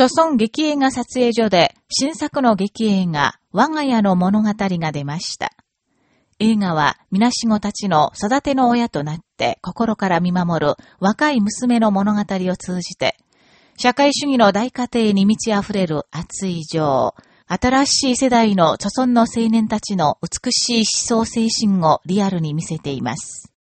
著村劇映画撮影所で新作の劇映画、我が家の物語が出ました。映画は、みなしごたちの育ての親となって心から見守る若い娘の物語を通じて、社会主義の大家庭に満ち溢れる熱い情、新しい世代の著村の青年たちの美しい思想精神をリアルに見せています。